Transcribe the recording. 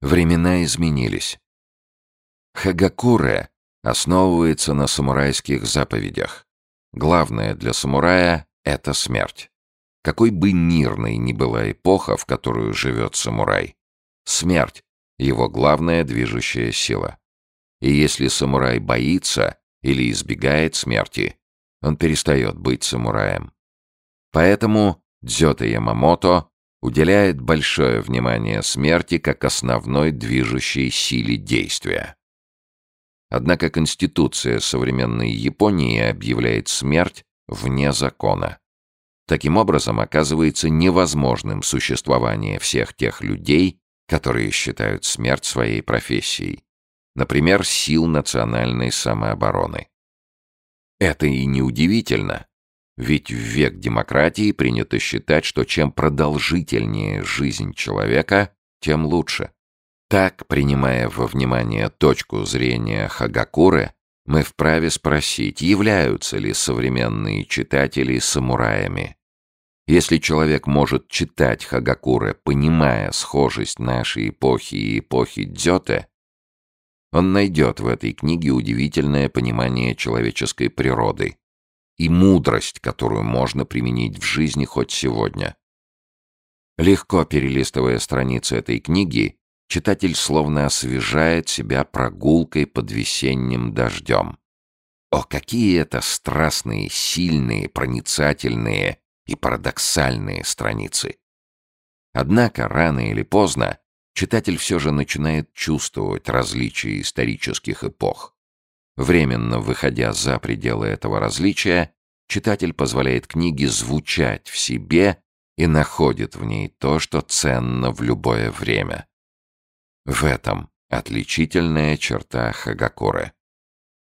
Времена изменились. Хагакуре основывается на самурайских заповедях. Главное для самурая — это смерть. Какой бы мирной ни была эпоха, в которую живет самурай, смерть — его главная движущая сила. И если самурай боится или избегает смерти, он перестает быть самураем. Поэтому Дзёта Ямамото уделяет большое внимание смерти как основной движущей силе действия. Однако Конституция современной Японии объявляет смерть вне закона. Таким образом, оказывается невозможным существование всех тех людей, которые считают смерть своей профессией. Например, сил национальной самообороны. Это и неудивительно, ведь в век демократии принято считать, что чем продолжительнее жизнь человека, тем лучше. Так, принимая во внимание точку зрения Хагакуры, мы вправе спросить, являются ли современные читатели самураями. Если человек может читать Хагакуры, понимая схожесть нашей эпохи и эпохи Дзёте, он найдет в этой книге удивительное понимание человеческой природы и мудрость, которую можно применить в жизни хоть сегодня. Легко перелистывая страницы этой книги, читатель словно освежает себя прогулкой под весенним дождем. О, какие это страстные, сильные, проницательные и парадоксальные страницы! Однако, рано или поздно, читатель все же начинает чувствовать различия исторических эпох. Временно выходя за пределы этого различия, читатель позволяет книге звучать в себе и находит в ней то, что ценно в любое время. В этом отличительная черта Хагакуры.